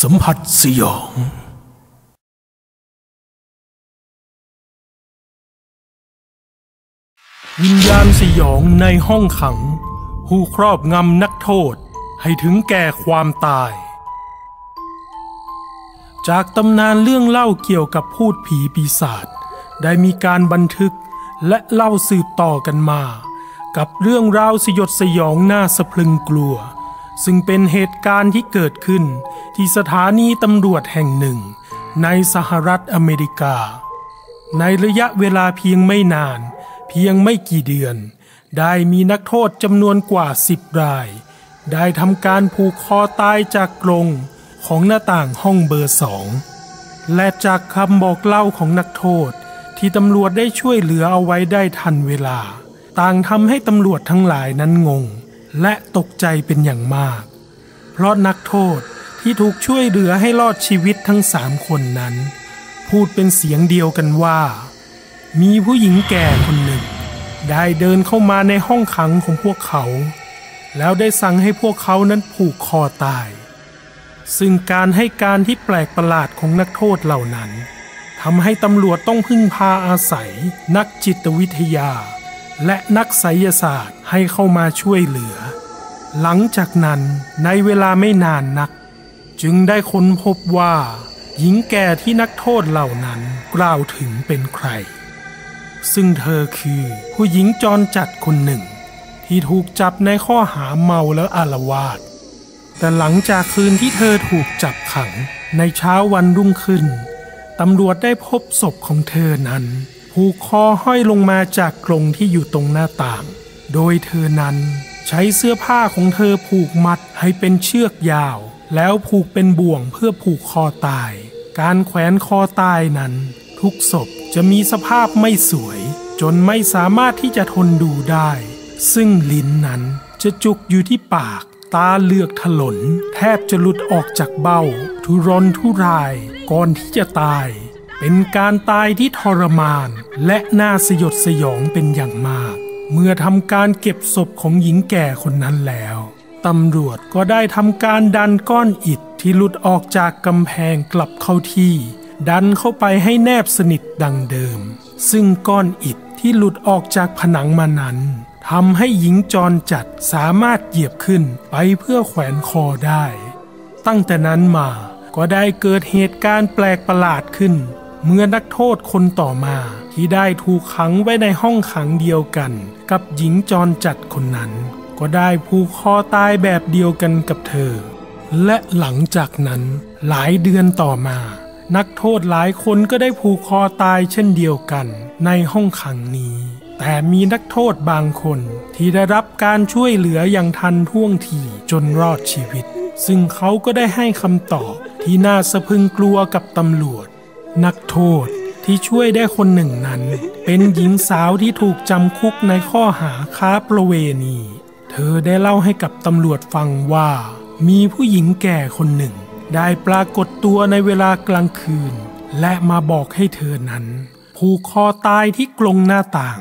สัมผัสสยอง วิญญาณสยองในห้องขัง ผู้ครอบงำนักโทษให้ถึงแก่ความตาย จากตำนานเรื่องเล่าเกี่ยวกับพูดผีปีศาจได้มีการบันทึกและเล่าสืบต่อกันมา กับเรื่องราวสยดสยองน่าสะพรึงกลัว ซึ่งเป็นเหตุการณ์ที่เกิดขึ้นที่สถานีตำรวจแห่งหนึ่ง ในสหรัฐอเมริกา ในระยะเวลาเพียงไม่นาน เพียงไม่กี่เดือน ได้มีนักโทษจำนวนกว่าสิบราย ได้ทำการผูกคอตายจากกรงของหน้าต่างห้องเบอร์สองและจากคำบอกเล่าของนักโทษที่ตำรวจได้ช่วยเหลือเอาไว้ได้ทันเวลา ต่างทำให้ตำรวจทั้งหลายนั้นงง และตกใจเป็นอย่างมาก เพราะนักโทษที่ถูกช่วยเหลือให้รอดชีวิตทั้งสามคนนั้น พูดเป็นเสียงเดียวกันว่า มีผู้หญิงแก่คนหนึ่ง ได้เดินเข้ามาในห้องขังของพวกเขา แล้วได้สั่งให้พวกเขานั้นผูกคอตาย ซึ่งการให้การที่แปลกประหลาดของนักโทษเหล่านั้นทำให้ตำรวจต้องพึ่งพาอาศัยนักจิตวิทยา และนักไสยศาสตร์ให้เข้ามาช่วยเหลือ หลังจากนั้นในเวลาไม่นานนัก จึงได้ค้นพบว่า หญิงแก่ที่นักโทษเหล่านั้นกล่าวถึงเป็นใคร ซึ่งเธอคือผู้หญิงจรจัดคนหนึ่ง ที่ถูกจับในข้อหาเมาแล้วอารวาสแต่หลังจากคืนที่เธอถูกจับขังในเช้าวันรุ่งขึ้นตำรวจได้พบศพของเธอนั้น ผูกคอห้อยลงมาจากกรงที่อยู่ตรงหน้าต่าง โดยเธอนั้นใช้เสื้อผ้าของเธอผูกมัดให้เป็นเชือกยาว แล้วผูกเป็นบ่วงเพื่อผูกคอตาย การแขวนคอตายนั้น ทุกศพจะมีสภาพไม่สวย จนไม่สามารถที่จะทนดูได้ ซึ่งลิ้นนั้นจะจุกอยู่ที่ปาก ตาเลือกถลน แทบจะหลุดออกจากเบ้า ทุรนทุราย ก่อนที่จะตาย เป็นการตายที่ทรมานและน่าสยดสยองเป็นอย่างมาก เมื่อทำการเก็บศพของหญิงแก่คนนั้นแล้วตำรวจก็ได้ทำการดันก้อนอิฐที่หลุดออกจากกำแพงกลับเข้าที่ ดันเข้าไปให้แนบสนิทดังเดิม ซึ่งก้อนอิฐที่หลุดออกจากผนังมานั้นทำให้หญิงจรจัดสามารถเหยียบขึ้นไปเพื่อแขวนคอได้ ตั้งแต่นั้นมาก็ได้เกิดเหตุการณ์แปลกประหลาดขึ้น เมื่อนักโทษคนต่อมาที่ได้ถูกขังไว้ในห้องขังเดียวกัน กับหญิงจรจัดคนนั้น ก็ได้ผูกคอตายแบบเดียวกันกับเธอ และหลังจากนั้นหลายเดือนต่อมา นักโทษหลายคนก็ได้ผูกคอตายเช่นเดียวกัน ในห้องขังนี้ แต่มีนักโทษบางคนที่ได้รับการช่วยเหลืออย่างทันท่วงทีจนรอดชีวิต ซึ่งเขาก็ได้ให้คำตอบที่น่าสะพึงกลัวกับตำรวจ นักโทษที่ช่วยได้คนหนึ่งนั้น เป็นหญิงสาวที่ถูกจำคุกในข้อหาค้าประเวณี เธอได้เล่าให้กับตำรวจฟังว่า มีผู้หญิงแก่คนหนึ่ง ได้ปรากฏตัวในเวลากลางคืน และมาบอกให้เธอนั้น ผูกคอตายที่กรงหน้าต่าง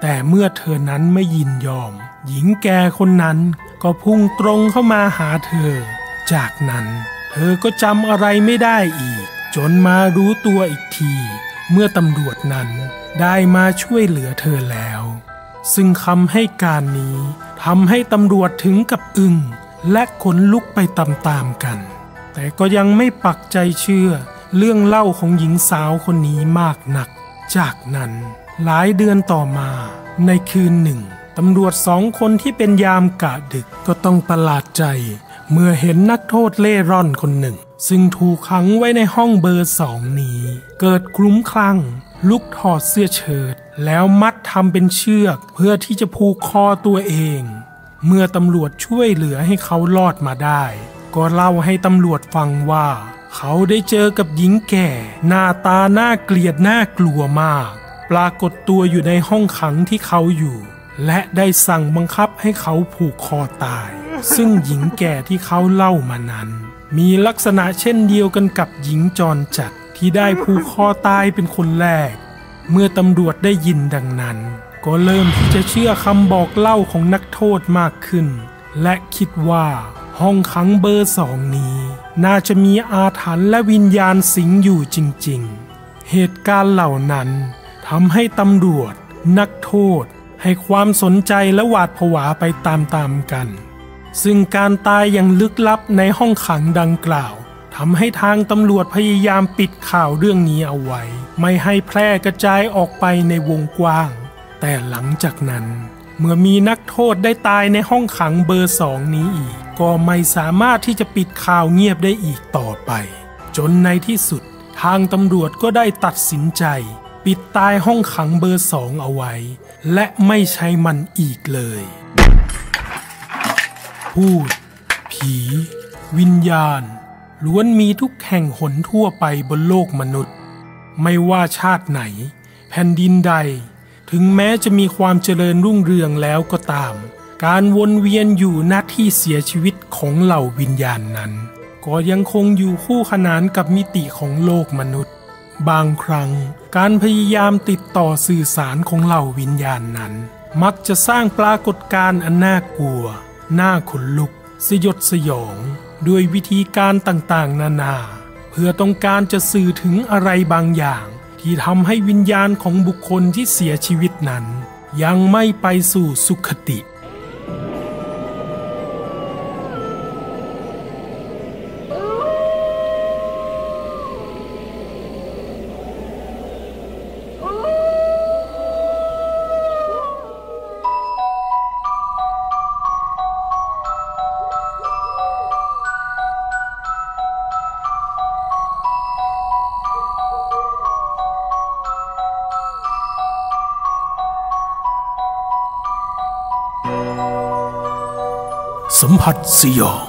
แต่เมื่อเธอนั้นไม่ยินยอม หญิงแก่คนนั้นก็พุ่งตรงเข้ามาหาเธอ จากนั้น เธอก็จำอะไรไม่ได้อีก จนมารู้ตัวอีกที เมื่อตำรวจนั้นได้มาช่วยเหลือเธอแล้ว ซึ่งคำให้การนี้ทำให้ตำรวจถึงกับอึง้งและขนลุกไปตามๆกัน แต่ก็ยังไม่ปักใจเชื่อเรื่องเล่าของหญิงสาวคนนี้มากนัก จากนั้นหลายเดือนต่อมา ในคืนหนึ่งตำรวจสองคนที่เป็นยามกะดึกก็ต้องประหลาดใจ เมื่อเห็นนักโทษเล่ร่อนคนหนึ่ง ซึ่งถูกขังไว้ในห้องเบอร์สองนี้ เกิดคลุ้มคลั่ง ลุกถอดเสื้อเชิ้ตแล้วมัดทำเป็นเชือกเพื่อที่จะผูกคอตัวเอง เมื่อตำรวจช่วยเหลือให้เขารอดมาได้ ก็เล่าให้ตำรวจฟังว่า เขาได้เจอกับหญิงแก่ หน้าตาน่าเกลียดน่ากลัวมาก ปรากฏตัวอยู่ในห้องขังที่เขาอยู่ และได้สั่งบังคับให้เขาผูกคอตาย ซึ่งหญิงแก่ที่เขาเล่ามานั้น มีลักษณะเช่นเดียวกันกับหญิงจรจัดที่ได้ผูกคอตายเป็นคนแรก เมื่อตำรวจได้ยินดังนั้น ก็เริ่มที่จะเชื่อคำบอกเล่าของนักโทษมากขึ้น และคิดว่าห้องขังเบอร์สองนี้ น่าจะมีอาถรรพ์และวิญญาณสิงอยู่จริงๆ เหตุการณ์เหล่านั้นทำให้ตำรวจ นักโทษ ให้ความสนใจและหวาดผวาไปตามๆกัน ซึ่งการตายอย่างลึกลับในห้องขังดังกล่าวทำให้ทางตำรวจพยายามปิดข่าวเรื่องนี้เอาไว้ ไม่ให้แพร่กระจายออกไปในวงกว้าง แต่หลังจากนั้น เมื่อมีนักโทษได้ตายในห้องขังเบอร์สองนี้อีก ก็ไม่สามารถที่จะปิดข่าวเงียบได้อีกต่อไป จนในที่สุด ทางตำรวจก็ได้ตัดสินใจ ปิดตายห้องขังเบอร์สองเอาไว้ และไม่ใช้มันอีกเลย พูด ผี วิญญาณ ล้วนมีทุกแห่งหนทั่วไปบนโลกมนุษย์ ไม่ว่าชาติไหน แผ่นดินใด ถึงแม้จะมีความเจริญรุ่งเรืองแล้วก็ตาม การวนเวียนอยู่หน้าที่เสียชีวิตของเหล่าวิญญาณนั้น ก็ยังคงอยู่คู่ขนานกับมิติของโลกมนุษย์ บางครั้งการพยายามติดต่อสื่อสารของเหล่าวิญญาณนั้น มักจะสร้างปรากฏการณ์อันน่ากลัว หน้าขนลุก สยดสยอง ด้วยวิธีการต่างๆ นานา เพื่อต้องการจะสื่อถึงอะไรบางอย่าง ที่ทำให้วิญญาณของบุคคลที่เสียชีวิตนั้น ยังไม่ไปสู่สุขติ สัมผัสสยอง